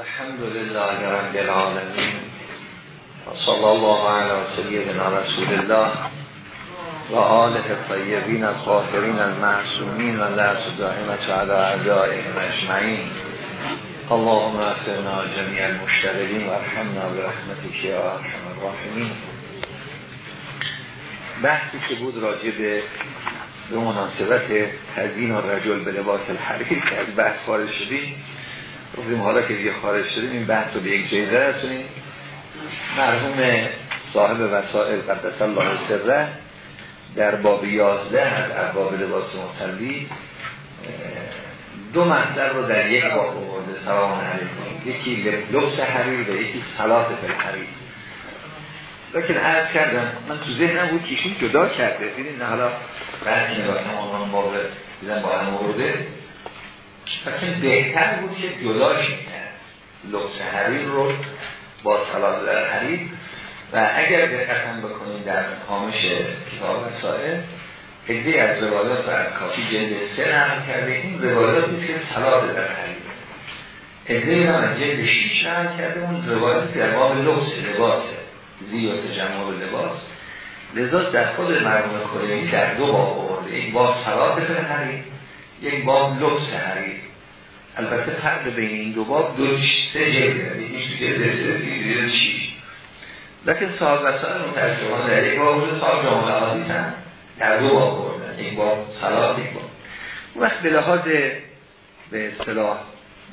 الحمد لله رب العالمين وصلى الله على سيدنا رسول الله و آله الطیبین الطاهرین المعصومین و لعظ دائمت على اعدائهم اجمعین اللهم اغفرنا جميع المشتغلین و ارحمنا برحمتك یا ارحم الراحمین بحثی که بود راجع به به مناسبت تزیین و رجل به لباس الحریر که از بحث خارج شدیم گفتیم حالا که دیگه خارج شدیم این بحث رو به یک جایی رسونیم مرحوم صاحب وسائل قدس الله سره در باب 11 از ارباب لباس مصلی دو مطلب رو در یک باب آورده. سلام علیکم. یکی لبس حریر و یکی صلات حریر. لیکن عرض کردم من تو ذهنم بود که ایشون جدا کرده. دیدین حالا بعد نگاه تمامان باب دیدن با هم آورده. لیکن بهتر بود که جداش کرد لبس حریر رو با صلات در حریر. و اگر دقتم بکنید در کامش کتاب وسائل ادهی از روایات و از کافی جلد سه نقل کرده این روایات نیست که صلات در حریر. ادهی هم از جلد شیش نقل کرده اون روایات در باب لبس لباسه زیاد جمال لباس. لذا در خود مرموم کلینی در دو باب آورده. یک باب صلات در حریر. یک باب لبس حریر البته فرق بین این دو باب دو سه جلد یعنی جلد شیش لیکن صاحب وسائل متاسفانه در یک باب صاحب جامعه حدیث هم در دو باب بردن. یک باب صلات یک باب. وقت به لحاظ به اصطلاح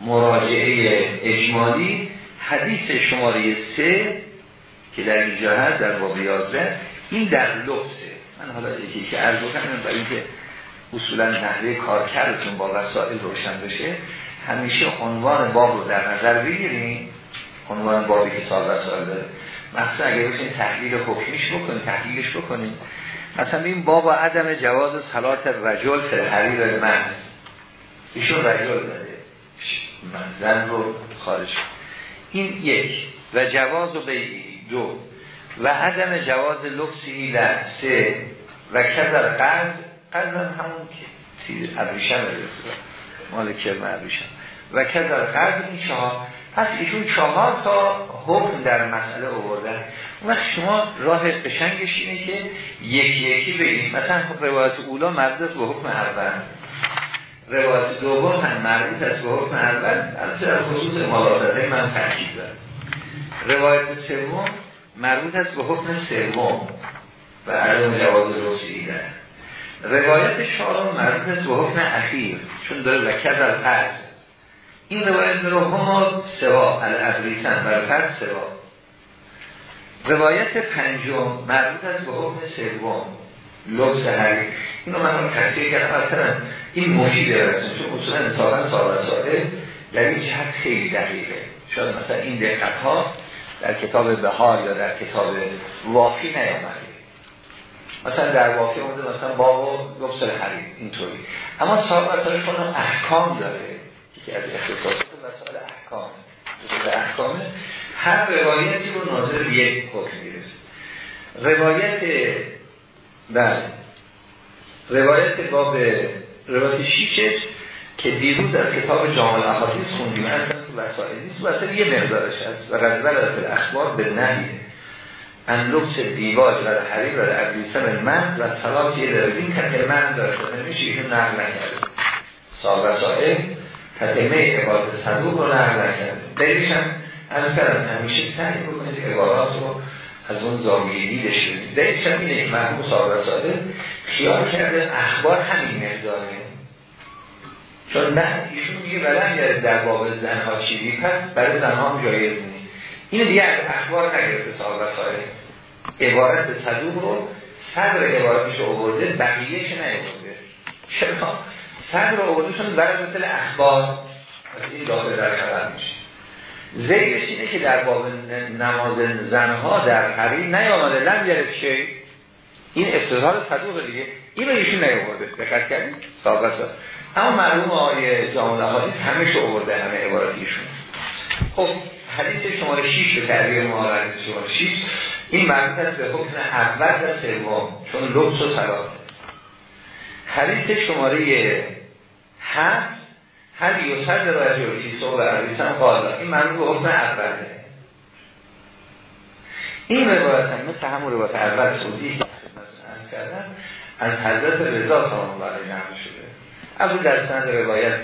مراجعه اجمالی حدیث شماره سه که در اینجا هست در باب یازده این در لبسه من حالا یکی که عرض بکنم برای اینکه اصولا نحوه کارکردتون با وسائل روشن بشه همیشه عنوان باب رو در نظر بگیریم عنوان بابی که صاحب وسائل داره. مثلا اگر بسید تحلیل حکمیش بکنیم تحلیلش بکنیم مثلا این باب عدم جواز صلات رجل حریر من ایشون رجل داده من زن رو خارج. این یک. و جواز و دو. و عدم جواز لبسی در سه. و کذر قرد قرد همون که تیر ابریشم مال کرم ابریشم. و کذر قرد این چهار. پس ایشون چهار تا حکم در مسئله آوردن. وقت شما راه قشنگش اینه که یکی یکی بگیم. مثلا روایت اولا مربوط به حکم اول. روایت دوم هم مربوط است به حکم اول. البته در خصوص ملاحظه من تاکید دارم. روایت سوم مربوط است به حکم سوم. و عدم جواز رسیدن. روایت چهارم مربوط است به حکم اخیر چون داره وکد الفرد این روایت رو هما سوا الابریتن و فرد سوا. روایت پنجم مربوط است به حکم سوم لبس حریر اینو من تحصیل کردم اصلا این مفیده رسیم چون اصولا سال ساده در این جهت خیلی دقیقه. شاید مثلا این دقت ها در کتاب بهار یا در کتاب وافی نیامده. مثلا در وافی اومده مثلا باب و لبس حریر اینطوری. اما صاحب اصلا کنم احکام داره. که از اختصاصات مسائل احکام. احکام هر روایتی رو ناظر یک حکم می‌رسه. روایت بله. روایت باب روایت شیشش که دیروز در کتاب جامع الاحادیث خوندیم. اصلا وسائل و اصلا یه مقدارش هست. و غزبر از اخبار به نهی ان لبس دیواج و حریر و ابریسم من و صلات یه داریم که من داره. شده میشه ایشون نقل نکرده. صاحب وسائل تقیمه عبارت صدوق رو نقل نکرده. دلیلش از کردم همیشه سعی بکنید عبارات رو از اون زاویه دیدش بدید دلیلش اینه که مرحوم صاحب وسائل خیال کرده اخبار همین مقداره. چون نه ایشون میگه بلند گرد در باب زنها چیزی پس برای زنها هم جایز نیست. اینو دیگه از اخبار نگرفته صاحب وسائل عبارت صدوق رو صدر عبارتش رو آورده بقیهش نیاورده. چرا صدر چون برای مثل اخبار از این داخل در خبر میشه. زیرش اینه که در باب نماز زنها در حریر نیامده لم که این استظهار صدوق دیگه. این رو ایشون نیاورده. دقت صاحب وسائل اما معلوم آیه جامعه همه شو آورده همه عباراتیشون خب حدیث شماره 6 به تعبیر ما حدیث شماره 6 این مربوط است به حکم اول و سوم چون لبس و صلات حدیث شماره 7 هر یوسد رجل فی صحب عربیسن قالا این مرموز به حکم اوله این روایت هم مثل همون روایت اول توضیح کردن از حضرت رضا سلام برای نقل شده. از در سند روایت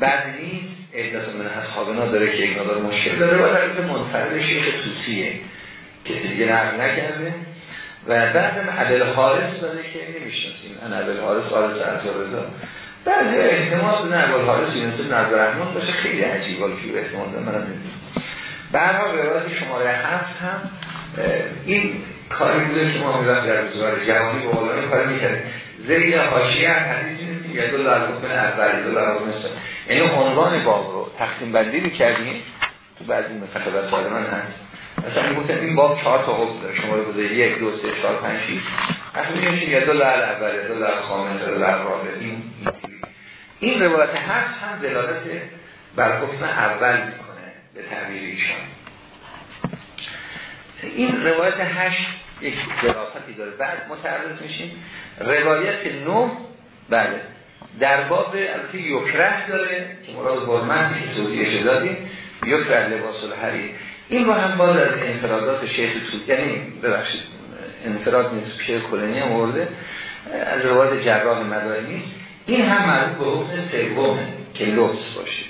بعد نیست. احداث من اصحابنا داره که اینا داره مشکل داره. روایت منفرد شیخ توسیه کسی دیگه نقل نکرده. و بعد هم عدل حارس داره که نمی‌شناسیم. ان عدل حارس حارس رضا. بعضی احتمال نه عدل حارس نظر رحمان باشه. خیلی عجیب که احتمال داره من نمی‌دونم. برها روایت شماره هفت هم این کاری بوده که ما میرم در روزگار جوانی به قولانی کار می‌کرد زیر حاشیه هم حدیثی نیست یه دو در حکم اول دو در حکم یعنی عنوان باب رو تقسیم بندی می‌کردیم تو بعضی مثلا وسائل من هست. مثلا می‌گفتن این باب چهار تا حکم داره. شما رو بوده یک دو سه چهار پنج شیش. وقتی میگیم یه دو لعل اول لعل خامس لعل رابع این این روایت هست. هم دلالت بر حکم اول می‌کنه به تعبیر ایشان. این روایت هشت یک ظرافتی داره. بعد متعرض میشیم. روایت نه بله. در باب البته یکره داره که مراد برمندی که توضیحش دادیم یکره لباس الحریر. این رو هم باز از انفرادات شیخ توت یعنی ببخشید انفراد نیست شیخ کلنی هم ورده از روایت جراح مدائنی این هم مربوط به حکم سوم که لبس باشه.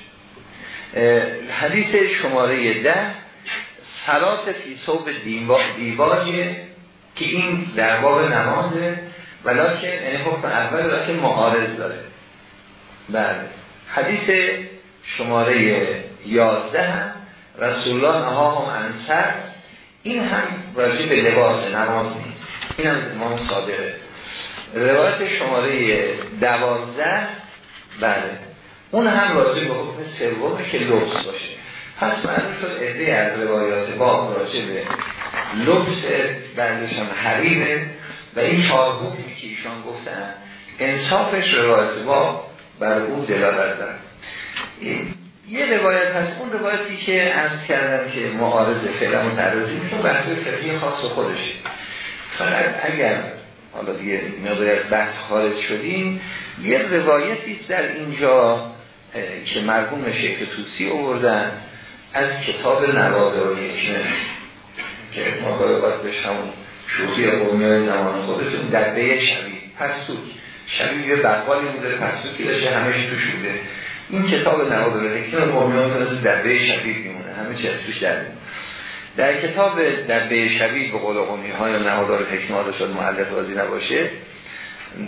حدیث شماره ده سلات فی صوب دیواجه که این در باب نمازه ولیکن یعنی حکم اول که معارض داره. بله. حدیث شماره یازده هم رسول الله نها هم انصر این هم راجع به لباس نماز نیست. این هم امام صادقه. روایت شماره دوازده بله. اون هم راجع به حکم سومه که لبس باشه. پس معلوم شد ادهی از روایات با راجع به لبس هم حریره و این چهار حکمی که ایشان گفتن انصافش روایت با بر او دلالت دارن یه روایت هست اون روایتی که از کردم که معارض فعلا متعرضی میشون بحث فقهی خاص خودشه. فقط اگر حالا دیگه مقداری از بحث خارج شدیم یه روایتی در اینجا که مرحوم شیخ توسی آوردن از کتاب نوازه و که ما باید بهش همون شوخی قومی های زمان خودتون در به شبیه پستوک شبیه یه بقالی بوده پستوکی داشته همش توش بوده این کتاب و حکمه قومیان مثل دبه شبیه میمونه همه چی از توش در در کتاب دبه شبیه به قول قومی های نهادار حکمه ها شد معلف بازی نباشه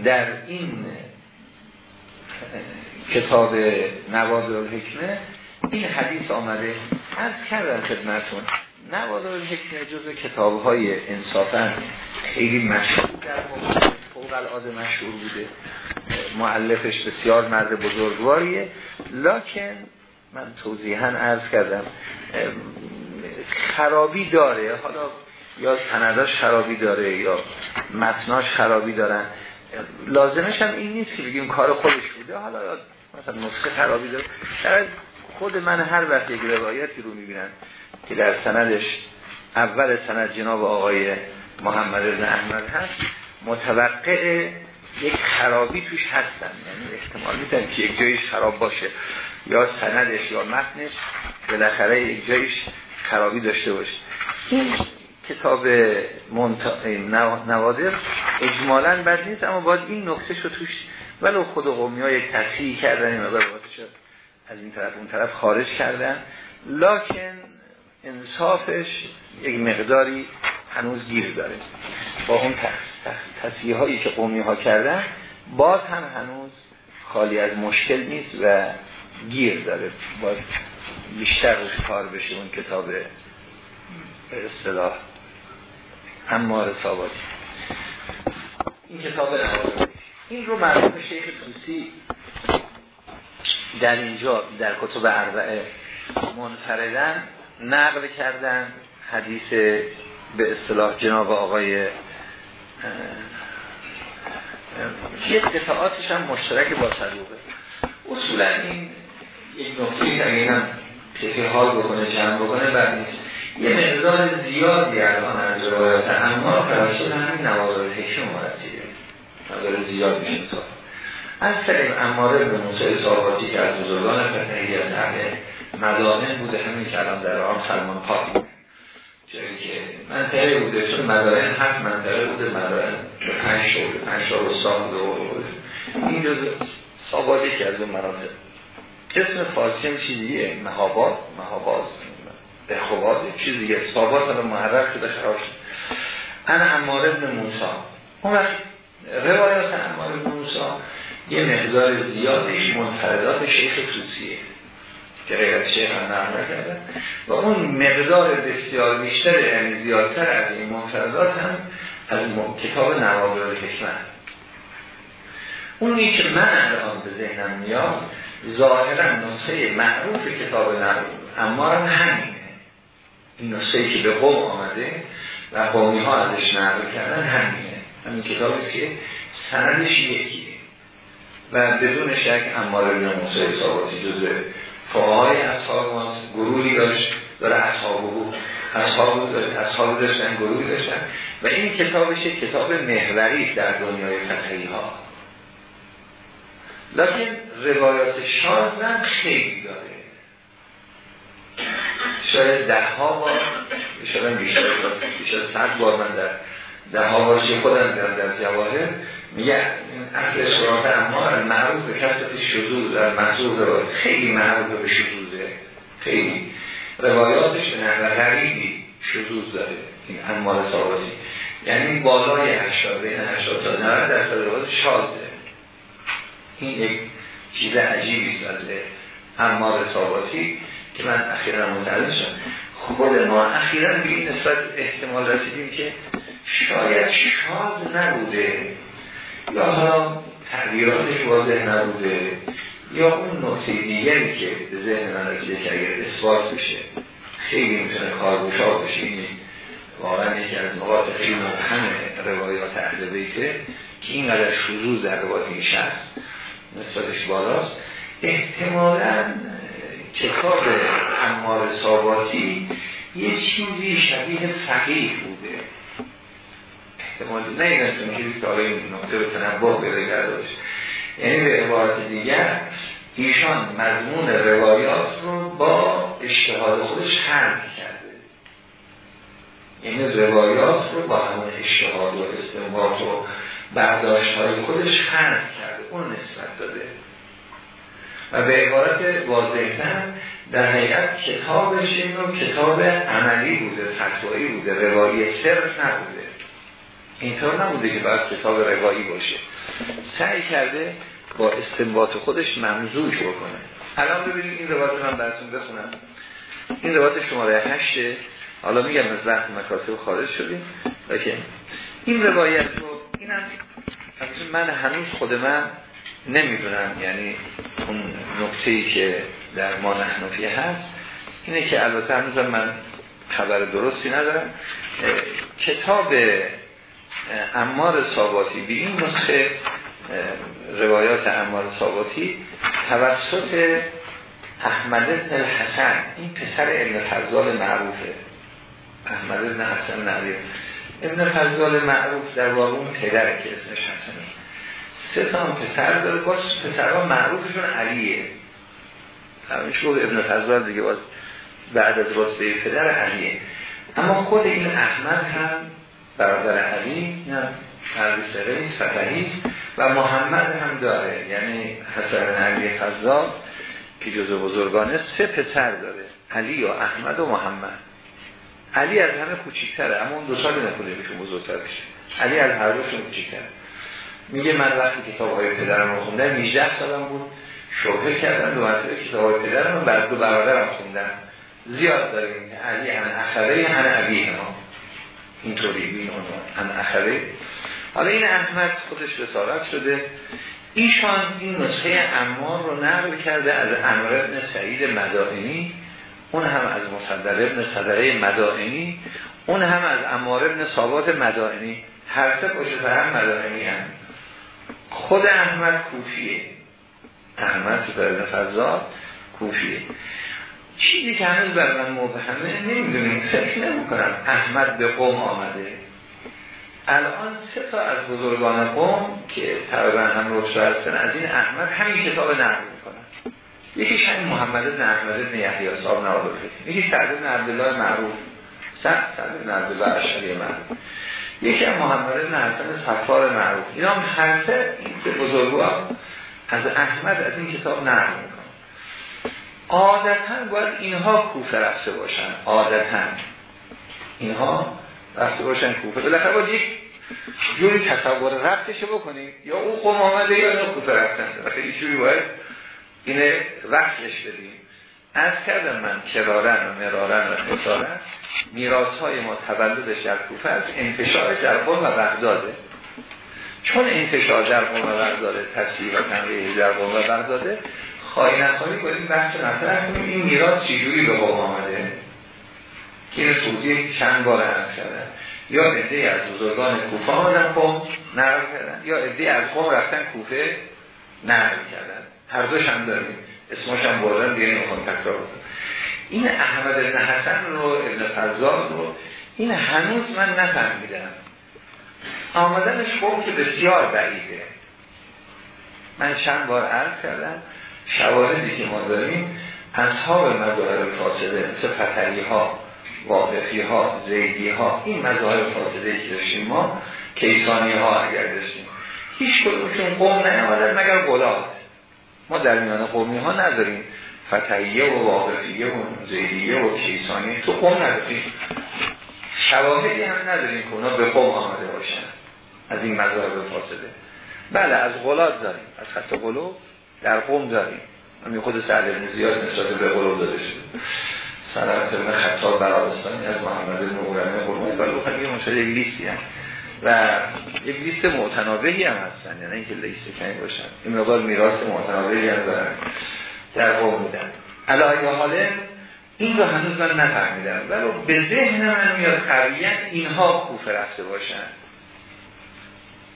در این کتاب نوادر حکمه این حدیث آمده. از کردن خدمتون نوادر حکمه جز کتاب های انصافا خیلی مشهور در فوق العاده مشهور بوده. معلفش بسیار مرد بزرگواریه. لکن من توضیحا عرض کردم خرابی داره. حالا یا سنداش خرابی داره یا متناش خرابی دارن. لازمش هم این نیست که بگیم کار خودش بوده. حالا مثلا نسخه خرابی داره. در خود من هر وقت یک روایتی رو می‌بینن که در سندش اول سند جناب آقای محمد ابن احمد هست متوقع یک خرابی توش هستن. یعنی احتمال می‌تونم که یک جایش خراب باشه. یا سندش یا متنش بالاخره یک جایش خرابی داشته باشه. این کتاب منت... نوادر اجمالا بد نیست اما باید این نکته شو توش ولو خود قومی ها یک تصحیح کردن این از این طرف اون طرف خارج کردن. لکن انصافش یک مقداری هنوز گیر داره. با اون تصحیح هایی که قومی ها کردن باز هم هنوز خالی از مشکل نیست و گیر داره. باید بیشتر روش کار بشه اون کتاب به اصطلاح امار سابادی این کتاب این رو مرحوم شیخ توسی در اینجا در کتب اربعه منفردن نقل کردن حدیث به اصطلاح جناب آقای یه قطعاتش هم مشترک با صدوقه. اصولا این یک نقطه اگه هم کسی حال بکنه جمع بکنه بعد یه مقدار زیادی الان از روایات اما فراشتن همین نوازار حکم مرسیده مقدار زیاد میشه از طریق اماره به موسیقی صحاباتی که از بزرگان فتنهی از اهل مدانه بوده همین که الان در آن سلمان پاکی جایی که منطقه بوده چون مدائن هفت منطقه بوده مدائن به پنج شعبه پنج شعبه استان بوده این جز صحاباتی که از اون مناطق. اسم فارسی هم چیزیه مهابات مهاباز اخوات چیزیه صحابات هم محرر شده خراب شد انا امار ابن موسا اون وقت روایات امار ابن موسا یه مقدار زیادش منفردات شیخ توسیه که غیرت شیخ هم نقل کرده و اون مقدار بسیار بیشتر یعنی زیادتر از این منفردات هم از کتاب نوادر حکمت. اونی که من الان به ذهنم میاد ظاهرا نسخه معروف کتاب اما هم همینه. این نسخه که به قوم آمده و قومی ها ازش نقل کردن همینه. همین کتابی که سندش یکیه. و بدون شک امار ابن موسی صحاباتی جزء فقهای اصحاب ماست گروهی داشت داره اصحاب اصحاب داشت اصحاب داشتن گروهی داشتن. و این کتابش کتاب محوری در دنیای فقهی ها لیکن روایات شاز هم خیلی داره. شاید ده ها بار شاید بیشتر بیشتر صد بار من در ده ها بارشی خودم در جواهر. میگه اصل اشتراط اما معروف به کسرت شدود در محضور روایت. خیلی معروف به شدوده خیلی. روایاتش به نحو غریبی شدود داره. این انمال ثابتی. یعنی بالای 80 بین 80 تا 90 درصد روایات شازه این یک چیز عجیبی از انمال ثابتی که من اخیرا متعلق شدم. خود ما اخیرا به این نسبت احتمال رسیدیم که شاید شاز نبوده. یا حالا تغییراتش واضح نبوده یا اون نقطه دیگری که به ذهن من رسیده که اگر اثبات بشه خیلی می‌تونه کارگوشا بشه این واقعا یکی از نقاط خیلی مبهم روایات اهل بیته که اینقدر شروع در روایت این شخص نسبتش بالاست. احتمالا کتاب امار ساباتی یه چیزی شبیه فقیه بوده. احتمالی. نه این است که حالا این نقطه رو تنبه بده باشه. یعنی به عبارت دیگر ایشان مضمون روایات رو با اشتهاد خودش حرم کرده. یعنی روایات رو با همون اشتهاد و استنباط و برداشت های خودش حرم کرده. اون نسبت داده. و به عبارت واضحتر در حقیقت کتابش این کتاب عملی بوده فتوایی بوده روایی صرف نبوده. اینطور نبوده که باید کتاب روایی باشه. سعی کرده با استنباط خودش ممزوج بکنه. الان ببینید این روایت من براتون بخونم. این روایت شماره هشته حالا میگم از بحث مکاسب خارج شدیم. لیکن این روایت رو اینم من هنوز خود من نمی‌دونم. یعنی اون نکته ای که در ما نحنفی هست اینه که البته هنوز من خبر درستی ندارم. کتاب امار ساباتی به این نسخه روایات امار ساباتی توسط احمد بن الحسن این پسر ابن فضال معروفه. احمد بن حسن نعیم ابن فضال معروف در واقع اون پدره که اسمش حسنه سه تا هم پسر داره باز پسرها معروفشون علیه. همیشه گفت ابن فضال دیگه باز بعد از راسته پدر علیه. اما خود این احمد هم برادر علی نه علی فتحی و محمد هم داره. یعنی حسن علی فضال که جزو بزرگانه سه پسر داره علی و احمد و محمد. علی از همه کوچیک‌تره اما اون دو سال نکنه بهشون بزرگتر بشه علی از هر دوشون کوچیک‌تره. میگه من وقتی کتاب های پدرم رو خوندم 18 سالم بود. شوهر کردم دو مرتبه کتاب های پدرم رو بر دو برادرم خوندم. زیاد داریم. علی ان اخره ان ابیه ما. اینطوری. این عنوان ان اخره. حالا این احمد خودش رسالت شده. ایشان این نسخه امار رو نقل کرده از امر ابن سعید مدائنی. اون هم از مصدر ابن صدره مدائنی. اون هم از امار ابن ثابات مدائنی. هر سه پشت هم مدائنی هم. خود احمد کوفیه. احمد تو فضا کوفیه. چیزی که هنوز بر من مبهمه نمی‌دونیم فکر نمی کنم احمد به قوم آمده. الان سه تا از بزرگان قوم که تقریبا هم روشو هستن از این احمد همین کتاب نقل می‌کنن. یکی همین محمد بن احمد بن یحیی صاحب نوادل یکی سعد بن عبدالله معروف. سعد سعد بن عبدالله اشعری معروف. یکی هم محمد بن حسن صفار معروف. اینا هم هر سه این سه از احمد از این کتاب نقل عادتا باید اینها کوفه رفته باشن. عادتا. اینها رفته باشن کوفه. بالاخره باید یک جوری تصور رفتشه بکنیم. یا او قوم آمده یا اینا کوفه رفتن. یک جوری باید اینه وقتش بدیم. از کردم من کرارن و مرارن و اصالن میراث های ما تولدش در کوفه است. انتشار در قوم و بغداده. چون انتشار در قوم و بغداده تصویر و تنقیه در قوم و بغداده خواهی نخواهی کنیم بحث مطرح کنیم. این میراث چجوری به قوم آمده؟ که این توضیح چند بار عرض کردن. یا عده از بزرگان کوفه آمدن قوم نقل کردن یا عده از قوم رفتن کوفه نقل کردن. هر دوش هم داریم. اسمش هم بردن دیگه نمی‌خوام تکرار بکنم این احمد ابن حسن رو ابن فضال رو این هنوز من نفهمیدم. آمدنش قوم که بسیار بعیده. من چند بار عرض کردم. شواهدی که ما داریم اصحاب مظاهر فاسده مثل فتری ها واقفی ها زیدی ها این مظاهر فاسده که داشتیم ما کیسانی ها اگر داشتیم. هیچ کدومشون قوم مگر گلات ما در میان قومی ها نداریم. فتحیه و واقفیه و زیدیه و کیسانی تو قوم نداریم. شواهدی هم نداریم که اونا به قوم آمده باشن. از این مظاهر فاسده. بله از غلات داریم. از خط قلوب در قوم داریم. همین خود سعد بن زیاد نسبت به قلوب داده شده سند فرم خطاب برابستانی از محمد بن قرمه قرمه بلو خیلی مشاهده یک لیستی هم. و یک لیست معتنابهی هم هستن یعنی اینکه لیست کنی باشن. این مقدار میراث معتنابهی هم دارن. در قوم بودن. علایه حاله این رو هنوز من نفهمیدم. ولی به ذهن من میاد قویت اینها کوفه رفته باشن.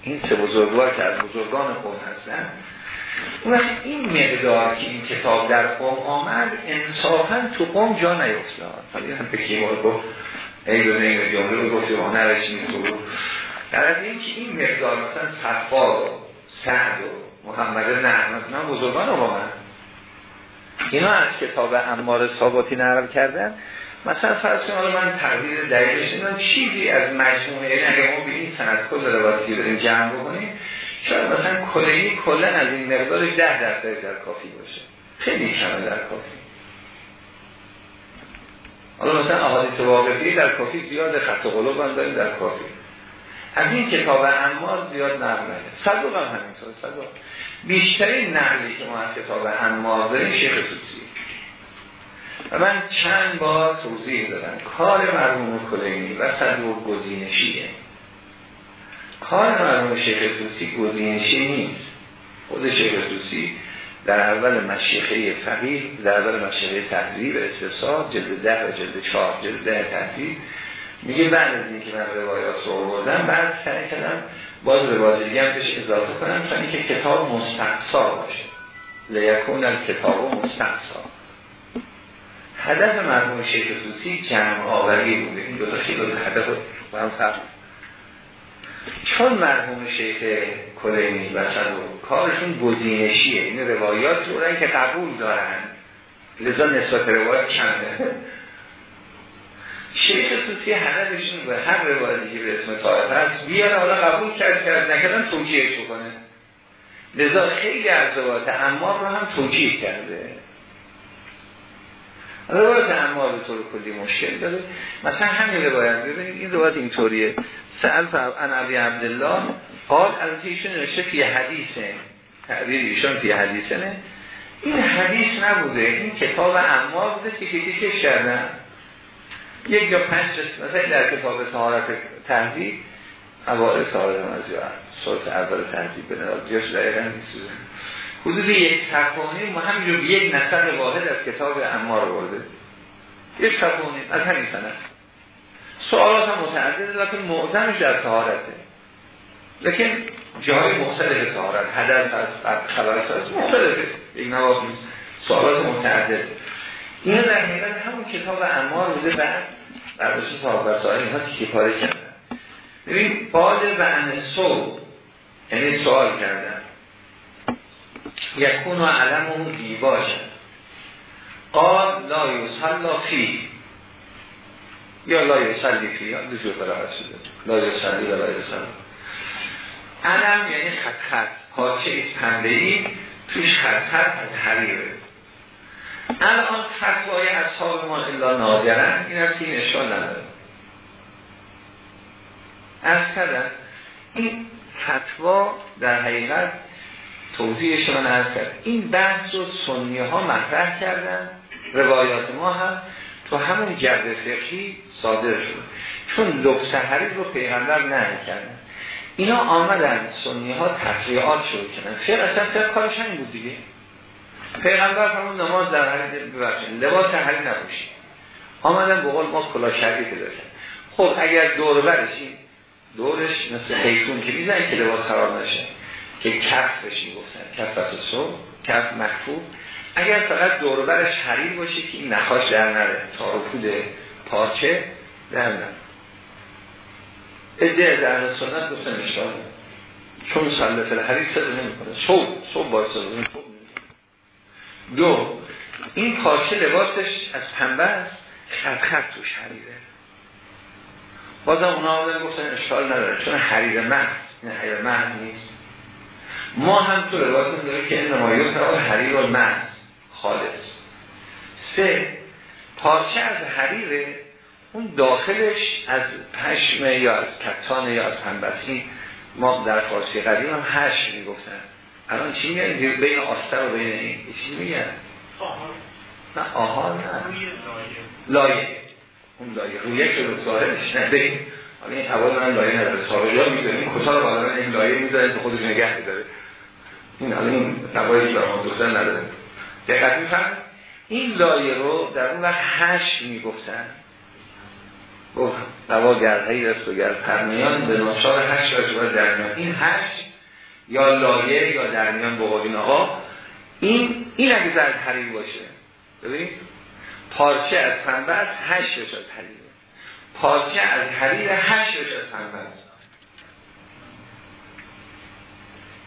این سه بزرگوار که از بزرگان قوم هستن اون این مقدار که این کتاب در قوم آمد انصافا تو قوم جا نیفتاد. حالی هم به کیمار گفت. ای دو نیم جمله رو گفتی ما نرش تو. در از این که این مقدار مثلا صفار و سعد و محمد نحمد من بزرگان رو با من اینا از کتاب امار ثابتی نقل کردن. مثلا فرض کنم من تقدیر نمی‌دونم چیزی از مجموعه یعنی اگه ما ببینیم سند کل روایتی داریم جمع بکنیم. شاید مثلا کلی کلا از این مقدارش ده درصد در کافی باشه. خیلی کمه در کافی. حالا مثلا احادیث واقعی در کافی زیاد خط قلوب هم داریم در کافی. از این کتاب انمار زیاد نقل نده صدوق هم همینطور صدوق. بیشترین نقلی که ما از کتاب انمار داریم شیخ توسی و من چند بار توضیح دادم. کار مرموم کلینی و صدوق گزینشیه. کار مرموم شیخ توسی گزینشی نیست. خود شیخ توسی در اول مشیخه فقیه در اول مشیخه تحضیب استثار جلد ده و جلد چهار جلد ده تحضیب میگه بعد از اینکه من روایات رو بردم بعد سعی کردم باز روایات دیگه هم بهش اضافه کنم تا اینکه کتاب مستقصا باشه. لیکون کتاب مستقصا هدف مرحوم شیخ توسی جمع آوری بوده. این دو تا خیلی هدف با هم فرق چون مرحوم شیخ کلینی و صدو کارشون گزینشیه این روایات رو که قبول دارن. لذا نسبت روایات کمه. شیخ توسی هدفشون به هر روایتی که به اسم طایف هست بیاره حالا قبول کرد کرد نکردن توجیهش بکنه. لذا خیلی از روایات امار رو هم توجیه کرده. روایت امار به طور کلی مشکل داره. مثلا همین روایت ببینید این روایت اینطوریه. سأل ان ابی عبدالله قال از ایشون نوشته فی حدیثه. تعبیر ایشون فی حدیثه این حدیث نبوده این کتاب امار بوده که کتیکش کردن. یک یا پنج مثلا در کتاب سهارت تهذیب اوائل سهارت مزیار سلس اول تهذیب به جاش دقیقا نیست. حدود یک صفحانی ما همینجور یک نسل واحد از کتاب امار برده یک صفحانی از همین سنت سوالات هم متعدد لیکن معظمش در طهارته. لیکن جای مختلف طهارت هدف از خبر از مختلفه یک نواف نیست. سوالات متعدد. این در حقیقت همون کتاب امار بوده بعد برداشت صاحب اینها که کاره کردن. ببین قال و ان صوب یعنی سوال کردن. یکون و علم اون دیواجه قال لا یسلا فی یا لا یسلی فی یا دو جور برای شده. لا یسلی یا لا یسلی علم یعنی خط خط پاچه ایست پنده ای خط از حریره. الان فتوای اصحاب ما الا نادرن. این از این اشکال نداره. از کردن این فتوا در حقیقت توضیحش من از کرد این بحث رو سنی ها مطرح کردن. روایات ما هم تو همون جرد فقهی صادر شد چون لبس حریر رو پیغمبر نه کردن اینا آمدن سنی ها تفریعات شروع کردن. فقه اصلا فقه کارش همین بود دیگه. پیغمبر همون نماز در حریر ببخشید. لباس حریر نبوشید آمدن به قول ما کلا شرعی که داشتن. خب اگر دور برشیم دورش مثل حیثون که می‌زنی که لباس خراب نشه. که کف بشی گفتن کف بس صبح کف مخفوب اگر فقط دوربرش حریر باشه که این نخاش در نره. تارفود پارچه در نره. ادعه از اهل سنت گفتن اشتار چون سلف الحریر صدر نمی کنه صبح صبح باید صدر دو این پارچه لباسش از پنبه است. خط خط توش حریره. بازم اونا آمدن گفتن اشکال نداره. چون حریر محض این حریر محض نیست. ما هم تو روایت داره که این نمایت رو حریر و محض. خالص. سه پارچه از حریره اون داخلش از پشم یا از کتان یا از پنبسی ما در فارسی قدیم هم هش می‌گفتن. الان چی میگن؟ بین آستر و بین این چی میگن؟ نه آها نه. لایه. اون لایه. رویه که رو ظاهرش ندهیم حالا این حوال من لایه نداره. صاحب ها می‌ذاریم کتا رو بالا این لایه می‌ذاره تو خودش نگه میداره. این حالا این نوایی که نداره. دقت میفهم این لایه رو در اون وقت هش می‌گفتن. گفت نوا گرهی رست و گرد پرمیان به ناشار هش را درمیان این هش یا لایه یا درمیان به قولین آقا. این این اگه زرد حریر باشه ببینید؟ پارچه از پنبه است هشتش از حریر. پارچه از حریر هشتش از پنبه است.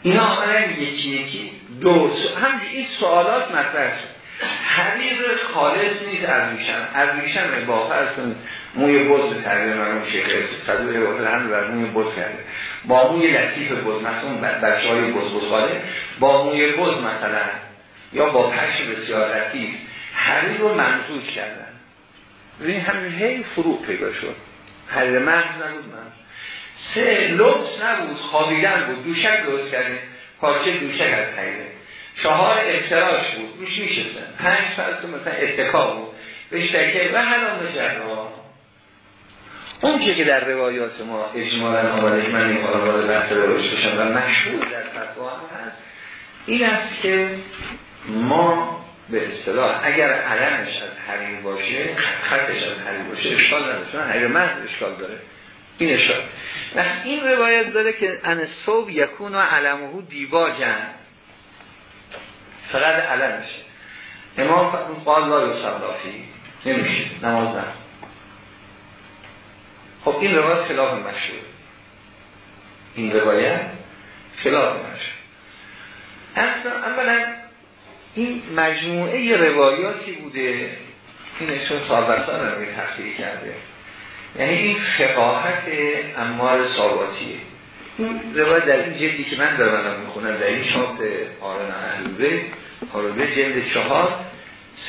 اینا آمدن یکی یکی دو هم این سوالات مطرح شد. حریر خالص نیست از ریشم. از ریشم باقی از موی بز تغییر مرموم شیخ صدور عباطل هم بر موی بز کرده. با موی لطیف بز مثلا بچه های بز بز خاله با موی بز مثلا یا با پش بسیار لطیف حریر رو منزوج کردن. این همین هی فروع پیدا شد. حریر محض نبود من سه لبس نبود خوابیدن بود دوشک درست کرده پارچه دوشک از حریره چهار افتراش بود روش میشستن. پنج فرس مثلا اتکا بود. به شکه و حالا مجرها اون که در روایات ما اجمالا آمده من این حالا وارد بحث روایش و مشهور در فتوا هم هست این است که ما به اصطلاح اگر علمش از حریم باشه خطش از حریم باشه اشکال نداره. حریم محض اشکال داره. این اشکال این روایت داره که ان صوب یکون و علمه دیباجن. فقط علمشه امام قال لا یصلافی نمیشه. نماز خب این روایت خلاف مشهور این روایت خلاف مشهور اصلا اولا این مجموعه روایاتی بوده. این چون سالبرسان رو تحقیق کرده. یعنی این فقاهت امار ثاباتیه روایت در این جلدی که من دارم می‌خونم در این شاپ آران احلوبه آرانه جلد چهار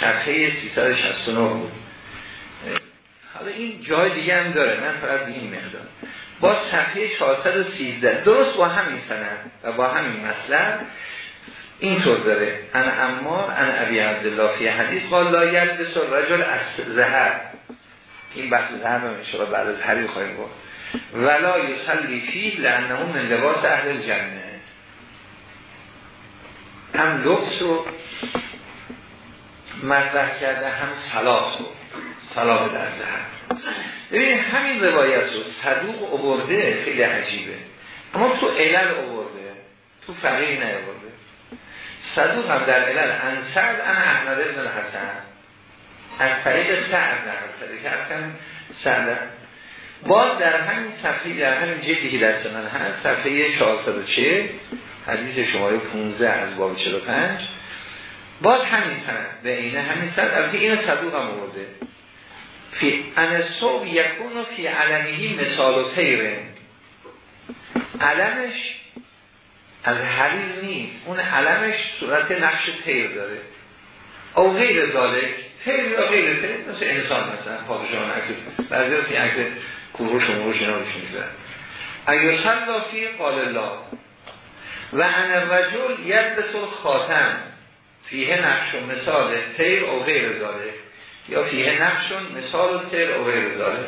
صفحه 369 بود. حالا این جای دیگه هم داره من فقط به این مقدار. با صفحه 413 درست با همین سند و با همین مطلب اینطور داره. ان امار ان ابی عبدالله فی حدیث قال لا یلبس رجل از زهر این بحث هم انشاءالله بعد از حریر خواهیم گفت. ولا یصلی فیه لانه من لباس اهل جنه هم لبس رو مطرح کرده هم سلاس رو. سلاس در زهر. ببینید همین روایت رو صدوق عبرده خیلی عجیبه. اما تو علل عبرده تو فقیه نیاورده. صدوق هم در علل ان سعد ان احمد ابن الحسن. از طریق سعد که اصلا سعد باز در همین صفحه در همین جدی که در سنن هست صفحه 440 حدیث شماره 15 از باب 45 باز همین سند به اینه همین سند. البته این صدوق هم آورده. فی ان صوب یکون و فی علمیهی مثال و تیره علمش از حریر نیست. اون علمش صورت نقش تیر داره. او غیر ذالک. تیر یا غیر تیر مثل انسان مثلا پادشان عکس بعضی هست این عکس کوروش و مروش اینا روش می‌گذارن اگر صلافی قال الله. و ان الرجل ید به خاتم فیه نقش و مثال تیر او غیر ذالک یا فیه نقش مثال تیر او غیر ذالک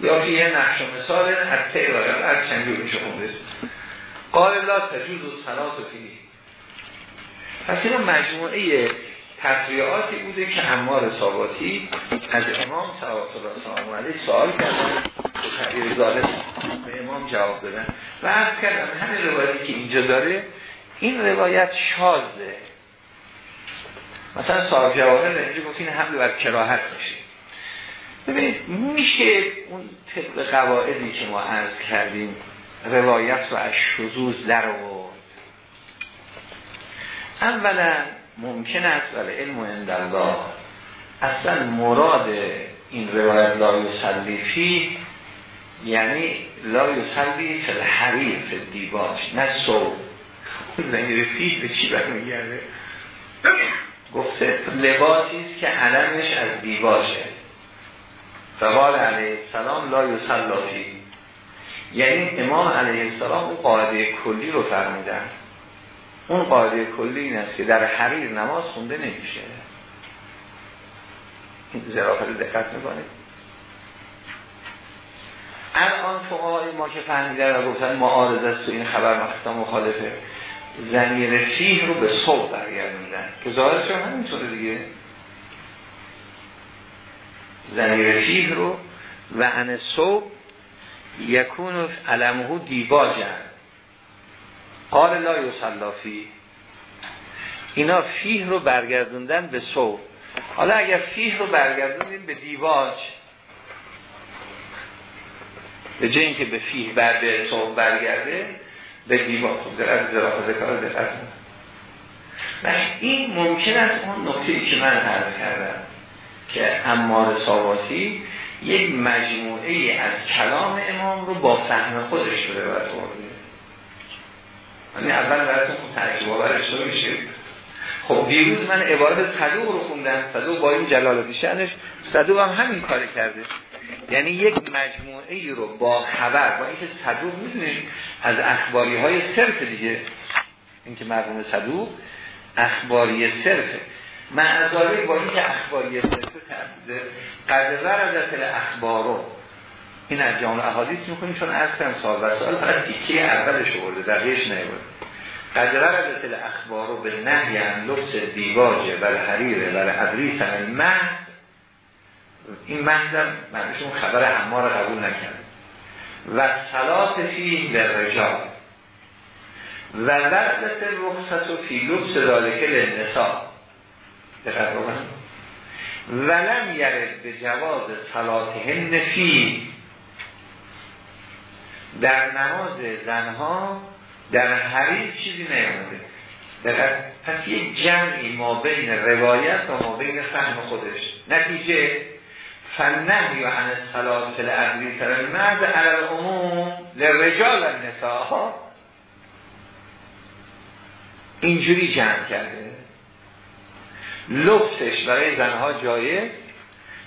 یا فیه نقش و مثال از تیر از چند جور خونده. قال الله تجوز و صلات فیه. پس این مجموعه تصریعاتی بوده که امار ثاباتی از امام صلوات الله سلام علیه سوال کردن. و تغییر ظالم به امام جواب دادن. و از کردم همین روایتی که اینجا داره این روایت شازه. مثلا صاحب جواهر اینجا گفت این حمل بر کراهت میشه ببینید میشه اون طبق قواعدی که ما عرض کردیم روایت و از شزوز در آورد. اولا ممکن است ولی علم و الله اصلا مراد این روایت لا یعنی لا یسلی فی الحریر فی دیباش نه سو به چی برمیگرده؟ گفته لباسی است که علمش از دیباشه فقال علیه السلام لا یسلا فی. یعنی امام علیه السلام اون قاعده کلی رو فرمودن. اون قاعده کلی این است که در حریر نماز خونده نمیشه. زرافت دقت می‌کنید. الان فقهای ما که فهمیدن و گفتن معارض است و این خبر مخصوصا مخالفه زمیر فیه رو به صبح برگردوندن. که ظاهرش هم همینطوره دیگه. زمیر فیه رو و ان صبح یکون علمه دیباجن. قال لا یسلافی اینا فیه رو برگردوندن به صبح. حالا اگر فیه رو برگردوندیم به دیواج. به جای اینکه به فیه بر به صبح برگرده به دیواج. در از کار دقت این ممکن است اون نقطه که من عرض کردم که امار ساواتی یک مجموعه از کلام امام رو با فهم خودش رو روایت یعنی اول براتون خب ترجمه آورش میشه. خب دیروز من عبارت صدوق رو خوندم. صدوق با این جلالاتی شأنش صدوق هم همین کار کرده. یعنی یک مجموعه ای رو با خبر با اینکه صدوق می‌دونید از اخباری های صرف دیگه. اینکه مرحوم صدوق اخباری صرفه معذاری با اینکه اخباری صرف تبدیده قدر از اخبارو. این از جامعه احادیث می‌کنیم چون از کم سال و سال فقط تیکه اولش برده دقیقش نیورده. قدر از اخبارو به نهی ان لبس دیواجه و حریره و ابریس مهد این مهدم منشون خبر امار قبول نکرد و صلات فی به رجال. و وردت رخصت و فی لبس دالکه لنسا دقیق ولم یرد به جواز صلاتهن فی در نماز زنها در حریر چیزی نیامده. پس یک جمعی ما بین روایت و ما بین فهم خودش. نتیجه فنه یا عن صلات الابری سر مرد علال عموم لرجال و اینجوری جمع کرده. لبسش برای زنها جایه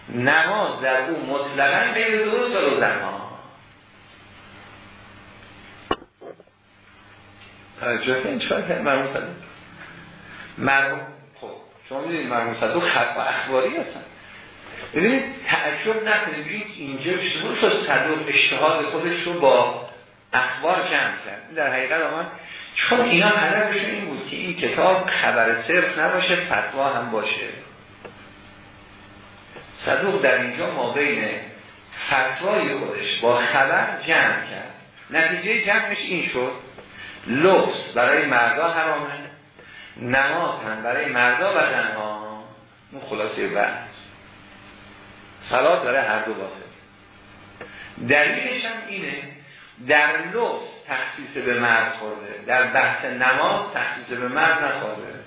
نماز در او مطلقا غیر درست برای زنها. توجه این چرا که مرموم صدوق. مرموم خب شما می‌دونید مرموم صدوق خط اخباری هستن. ببینید تعجب نکنید. اینجا اشتباه شد صدوق اشتهاد خودش رو با اخبار جمع کرد. در حقیقت آمان چون اینا هدفشون این بود که این کتاب خبر صرف نباشه فتوا هم باشه. صدوق در اینجا ما بین فتوای خودش با خبر جمع کرد. نتیجه جمعش این شد لبس برای مردا حرامه نماز هم برای مردا و زنها اون خلاصه بحث. سلات برای هر دو باطل. دلیلش هم اینه در لبس تخصیص به مرد خورده. در بحث نماز تخصیص به مرد نخورده.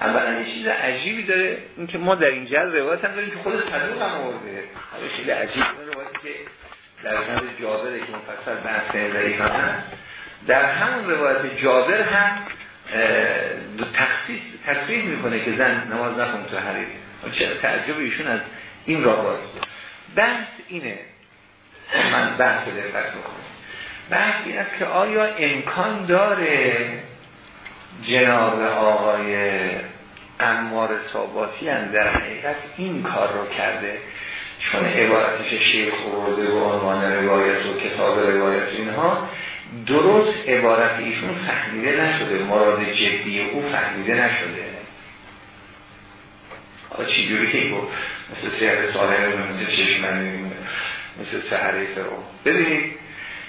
اولا یه چیز عجیبی داره اینکه ما در این جهت روایت هم داریم که خود صدوق هم آورده. خیلی عجیب روایتی که در جابره که مفصل بحث ضعیف هست. در همون روایت جابر هم تخصیص تصریح می‌کنه که زن نماز نخون تو حریر. چه تعجب ایشون از این را باز بحث اینه. من بحث دقت می‌کنم بحث این است که آیا امکان داره جناب آقای امار هم در حقیقت این کار رو کرده؟ چون عبارتش شیخ خورده و عنوان روایت و کتاب روایت اینها درست عبارت ایشون فهمیده نشده مراد جدی او فهمیده نشده. حالا چی جوری که بود مثل سیار ساله مثل چشمن مثل سهره رو. ببینید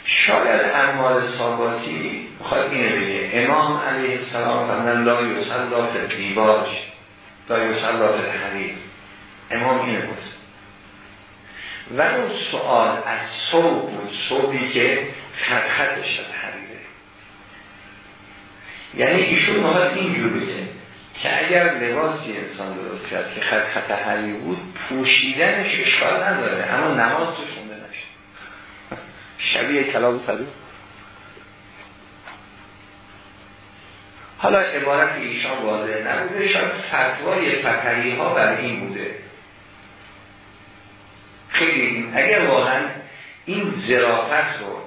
شاید اموال صاباتی می‌خواد اینه بگه. امام علیه السلام فرمودن لا یوسلا فی دیباج لا یوسلا فی حریر امام اینه بود و اون سوال از صوب بود. صوبی که خط خطش شد حریره. یعنی ایشون می‌خواد اینجور بگه که اگر لباسی انسان درست کرد که خط خط حریر بود پوشیدنش اشکال نداره اما نماز شبیه کلام صدوق. حالا عبارت ایشان واضح نبوده شاید فتوای فتحی ها بر این بوده. خیلی اگر واقعا این زرافت رو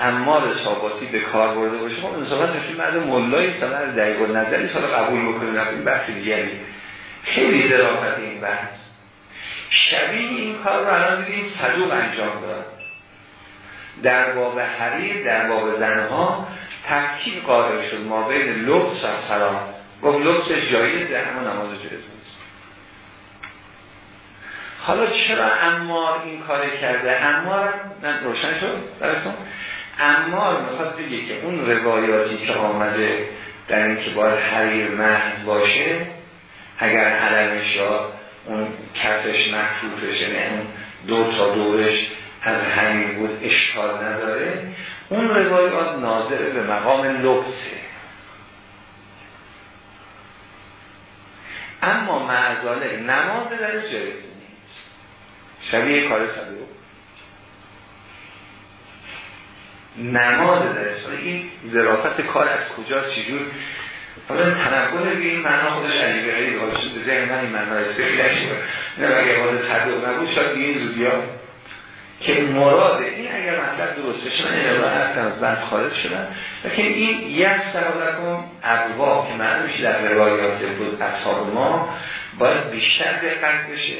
امار صاباتی به کار برده باشه. خب انصافا نشون مرد ملایی سنه دقیق و نظری سال قبول بکنیم نکنیم بحث دیگری خیلی زرافت این بحث. شبیه این کار رو الان دیدیم صدوق انجام داد. در باب حریر در باب زنها تحکیل قائل شد. ما بین لبس و سلام. گفت لبس جایز در همون نماز جایز نیست. حالا چرا امار این کار کرده؟ امار من روشن شد؟ براتون. امار می‌خواد بگه که اون روایاتی که آمده در این که باید حریر محض باشه اگر علمش یا اون کفش مکفوفش یعنی اون دو تا دورش از همین بود اشکال نداره. اون روایات ناظر به مقام لبسه. اما معذاله نماز در جایز نیست. شبیه کار صدوق نماز در این ظرافت کار از کجا چجور؟ حالا تنقل به این معنا خودش علی غیر حالا به ذهن من این معنا استفیده شد نه اگر واضح صدوق نبود شاید این زودی ها که مراد این اگر مطلب درست بشه من این از بعد خارج شدن لیکن این یک سرالکم ابوا که معلوم میشه در روایات بود اصحاب ما باید بیشتر دقت بشه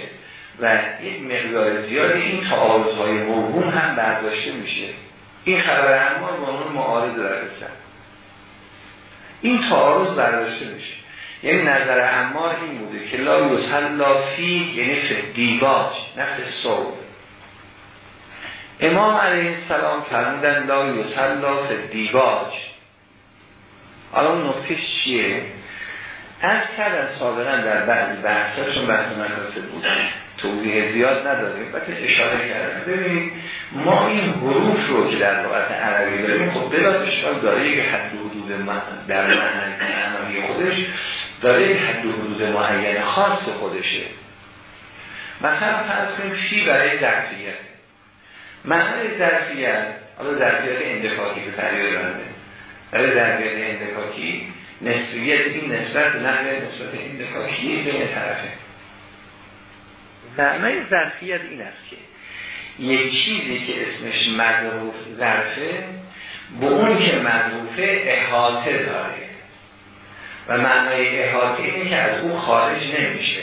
و یک مقدار زیادی این تعارض های موهوم هم برداشته میشه. این خبر اما با اون معارض در این تعارض برداشته میشه یعنی نظر امار این بوده که لا یسلا فی یعنی دیباج نفس صوب امام علیه السلام فرمودن لا یسلا فی دیباج. الان نقطه چیه؟ از کردن سابقا در بعضی بحثاشون بحث مدرسه بودن توضیح زیاد نداریم بلکه اشاره کردن ببینید ما این حروف رو که در لغت عربی داریم خب بلا اشکال داره. یک حد حدود در معنی خودش داره یک حد حدود معین خاص خودشه. مثلا فرض کنیم فی برای ظرفیت. معنای ظرفیت حالا ظرفیت اندکاکی که تغییر دارنده برای ظرفیت اندکاکی نسبیت این نسبت نحوه نسبت اندکاکی بین طرفه. معنای ظرفیت این است که یک چیزی که اسمش مظروف ظرفه به اون که مظروفه احاطه داره. و معنای احاطه اینه که از اون خارج نمیشه.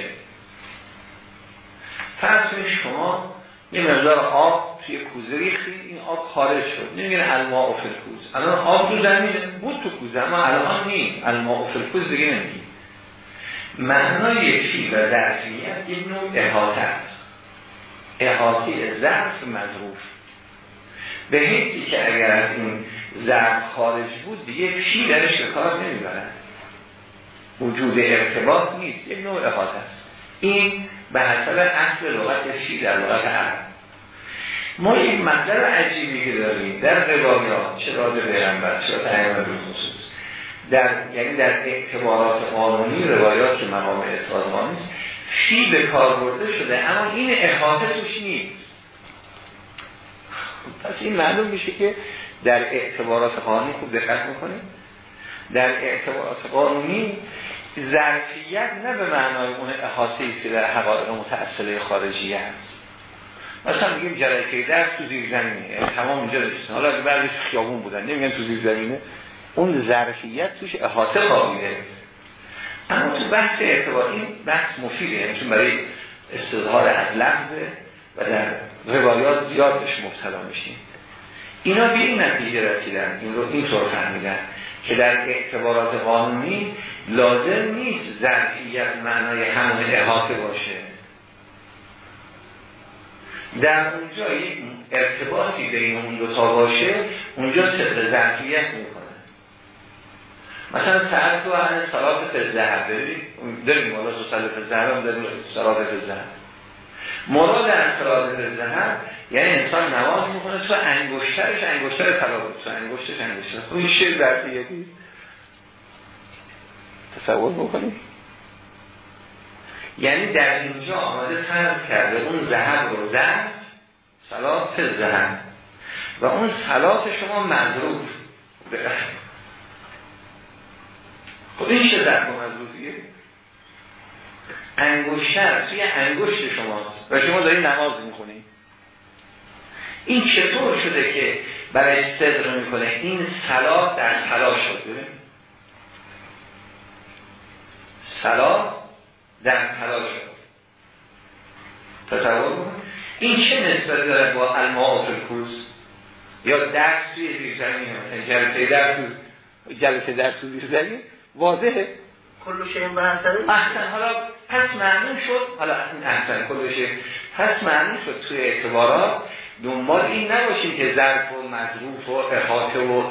فرض شما یه مقدار آب توی کوزه ریختید این آب خارج شد. نمیگن الماء و فلکوز الان آب تو زمین بود تو کوزه اما الان نیم الماء و فلکوز دیگه نمیگیم معنای فی و ظرفیت یک نوع احاطه است. احاطه ظرف مظروف به حیثی که اگر از این ظرف خارج بود دیگه درش کار نمی‌برد. وجود ارتباط نیست یک نوع احاطه است. این به حسب اصل لغت فی در لغت عرب. ما یک مطلب عجیبی که داریم در روایات چه راز پیغمبر چه خصوص در یعنی در اعتبارات قانونی روایات که مقام اعتراض نیست فی به کار برده شده اما این احاطه توش نیست. پس این معلوم میشه که در اعتبارات قانونی خوب دقت می‌کنیم در اعتبارات قانونی ظرفیت نه به معنای اون احاطه که در حقایق متأصله خارجی هست. مثلا میگیم جلکه در تو زیر زمینه. تمام اینجا نشستن حالا بعضش خیابون بودن. نمیگن تو زیر زمینه. اون ظرفیت توش احاطه خوابیده اما تو بحث اعتبار این بحث مفیده یعنی چون برای استظهار از لحظه و در روایات زیاد بهش مبتلا میشیم. اینا به این نتیجه رسیدن این رو اینطور فهمیدن که در اعتبارات قانونی لازم نیست ظرفیت معنای همون احاطه باشه. در اونجا یک ارتباطی بین اون دو تا باشه اونجا طبق ظرفیت می‌کنه. مثلا ساعت تو همه صلات فزهر ببینید داریم مولا صلات فزهر هم داریم صلات فزهر مراد از صلات فزهر یعنی انسان نماز می‌کنه تو انگشترش انگشتر طلا تو انگشتش انگشتر. این شعر ظرفیتی تصور بکنید. یعنی در اینجا آمده فرض کرده اون زهر رو زهر سلات زهر و اون سلات شما مضروب. خب این چه ضرب و مضروبیه انگشتر توی انگشت شماست. و شما دارید نماز می‌خونید این چطور شده که برای صدر می‌کنه؟ این سلات در تلاش شده سلات در تلاش تصور این چه نسبت داره با الماء الکوز یا درس توی زیر زمین مثلا جلسه درس جلسه درس زمین واضحه؟ کل شیء احسن احسن حالا پس معلوم شد حالا این احسن کل پس معلوم شد توی اعتبارات دنبال این نباشیم که ظرف و مظروف و احاطه و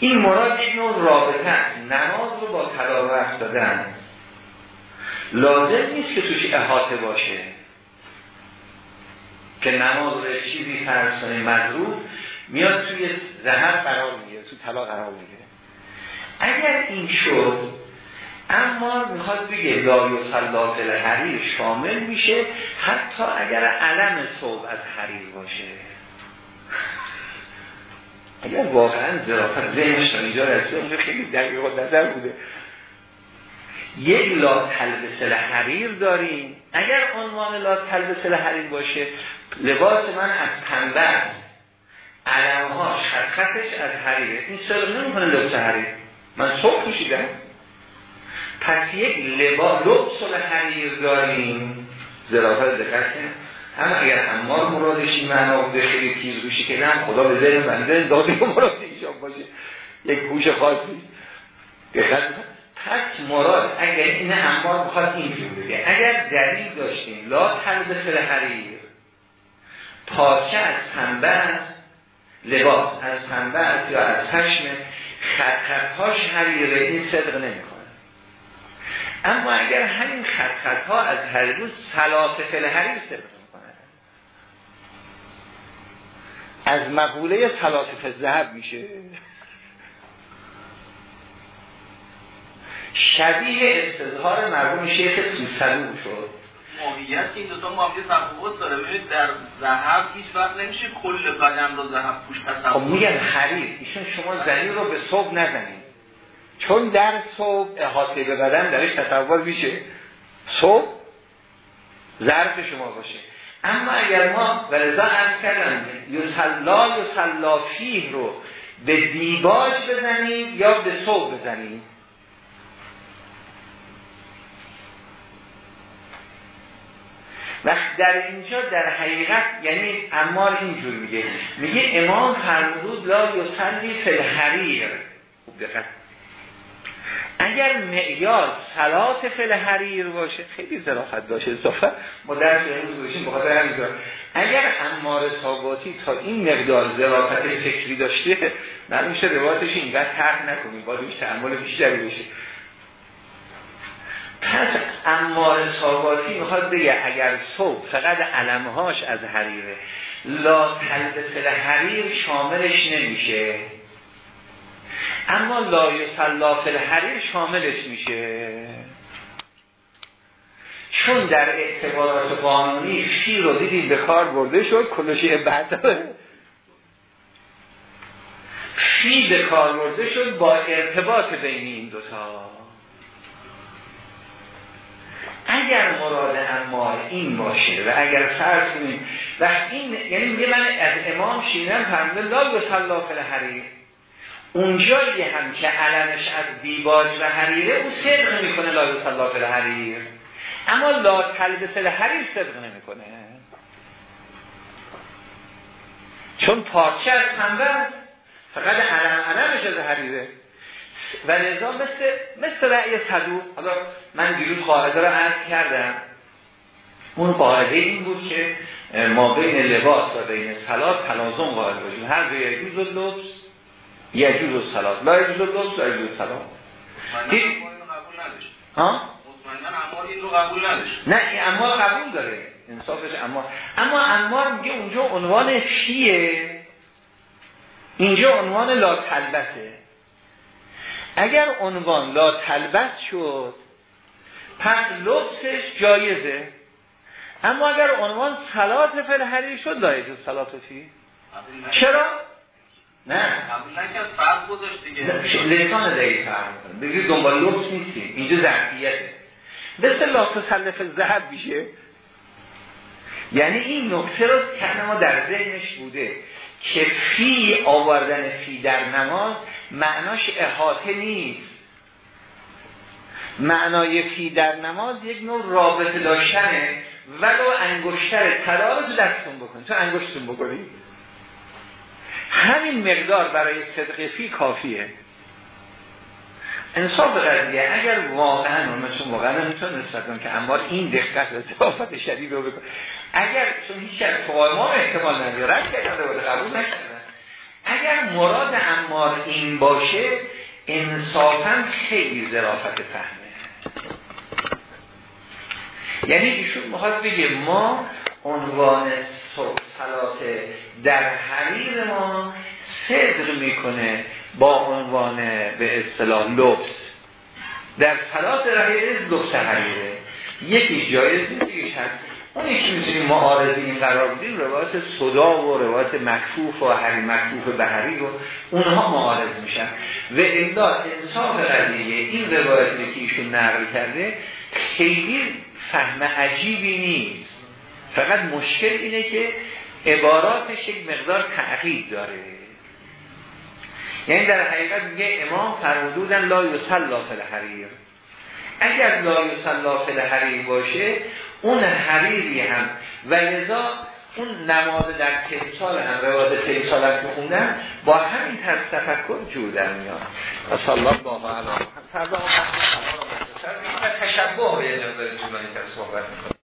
این مراد یک نوع رابطه نماز رو با طلا رفت دادن. لازم نیست که توش احاطه باشه. که نماز رو چیزی فرض کنه مظروف میاد توی زهر قرار می‌گیره توی طلا قرار می‌گیره. اگر این شد اما می‌خواد بگه لای و حریر شامل میشه حتی اگر علم صوب از حریر باشه. اگر واقعا ظرافت ذهنش اینجا رسته اونجا خیلی دقیق نظر بوده. یک لا تلبسل حریر داریم. اگر عنوان لا تلبسل حریر باشه لباس من از پنبه علمهاش خطش از حریره این سر نمی‌کنه لبس حریر. من صبح پوشیدم. پس یک لباس لبس حریر داریم. ظرافت دقت هم اگر امار مرادش این معنا به خیلی تیز روشی که نه خدا به ذهن بنده دادی و مراد ایشان باشه. یک پوش خاصی. دقت پس مراد اگر این امار بخواد اینجور بگه اگر دلیل داشتیم لا تلبس حریر پاچه از پنبه است لباس از پنبه است یا از پشم خطخطهاش حریره این صدق نمی‌کنه. اما اگر همین خطخطها از حریر بود سلات فل حریر صدق می‌کنه. از مقوله سلات فل میشه. شبیه استظهار مرحوم شیخ توسلو شد. ماهیت این دوتا ماهیت تفاوت داره. ببینید در ذهب هیچ وقت نمیشه کل بدن رو ذهب پوش تصور خب میگن حریر ایشون شما زنی رو به صبح نزنید. چون در صبح احاطه به بدن درش تصور میشه. صبح ظرف شما باشه. اما اگر ما ولذا عرض کردم یسلا یسلا فیه رو به دیباج بزنید یا به صبح بزنید؟ و در اینجا در حقیقت یعنی امار اینجور میگه. میگه امام فرمود لا یسلی فی الحریر. خوب دقت. اگر معیار صلات فل حریر باشه خیلی ظرافت داشته اضافه. ما در باشیم بخاطر اگر امار ساواتی تا این مقدار ظرافت فکری داشته معلوم میشه روایتش اینقدر ترک نکنیم باید تعامل بیشتری بشه پس امار ساواتی می‌خواد بگه اگر صبح فقط علمهاش از حریره لا تلبس حریر شاملش نمیشه. اما لا یسلا حریر شاملش میشه. چون در اعتبارات قانونی فی رو دیدیم به کار برده شد کلوشی بعد. فی به کار برده شد با ارتباط بین این دوتا. اگر مراد اما این باشه و اگر فرض کنیم و این یعنی میگه من از امام شیدم فرمده لا به صلاف حریر اونجایی هم که علمش از دیباج و حریره او صدق می‌کنه لا به صلاف حریر اما لا تلبس حریر صدق نمی‌کنه. چون پارچه از پنبه فقط علم علمش از حریره. و نظام مثل مثل رأی صدوق حالا من دیروز قاعده رو عرض کردم. اون قاعده این بود که ما بین لباس و بین سلات تلازم قائل باشیم. هر دو یجوز و لبس یجوز و سلات لا یجوز و لبس لا یجوز سلات ها؟ نه این امار قبول داره. انصافش امار اما امار میگه اونجا عنوان چیه؟ اینجا عنوان لا تلبسه. اگر عنوان لا تلبس شد پس لبسش جایزه. اما اگر عنوان سلات فلحری شد لایجوز سلات فی. چرا؟ نه. لسان دهی فرم کنه بگید دنبال لبس نیستیم. اینجا ظرفیته. مثل لا تسلف زهب میشه. یعنی این نکته رو که ما در ذهنش بوده. که فی آوردن فی در نماز معناش احاطه نیست. معنای فی در نماز یک نوع رابطه داشتنه ولو انگشتر طلا دستتون بکن تو انگشتون بکنی همین مقدار برای صدق فی کافیه. انصاف قضیه اگر واقعا چون واقعا نمیتون نسبت که اما این دقت و شدید رو بکن اگر چون هیچ از ما احتمال نداره رد کردن قبول نکردن. اگر مراد امار این باشه انصافا خیلی ظرافت فهمه. یعنی ایشون می‌خواد بگه ما عنوان صلات در حریر ما صدق می‌کنه با عنوان به اصطلاح لبس. در صلات رحیل لبس حریره یکی جایز نیست هست. اونی که می‌تونیم معارض این قرار بودیم روایت صدا و روایت مکفوف و حری مکفوف بحری و اونها معارض میشن. و الا انصاف قضیه این روایتی که ایشون نقل کرده خیلی فهم عجیبی نیست. فقط مشکل اینه که عباراتش یک مقدار تعقیب داره. یعنی در حقیقت میگه امام فرمودودن لا یسلا فی الحریر. اگر لا یسلا فی الحریر باشه اون حریری هم و لذا اون نماز در تمثال هم روایت تمثال هم که با همین طرز تفکر جور در میاد. و صلی الله علیه فردا تشبه به مقدار طولانی تر صحبت می‌کنه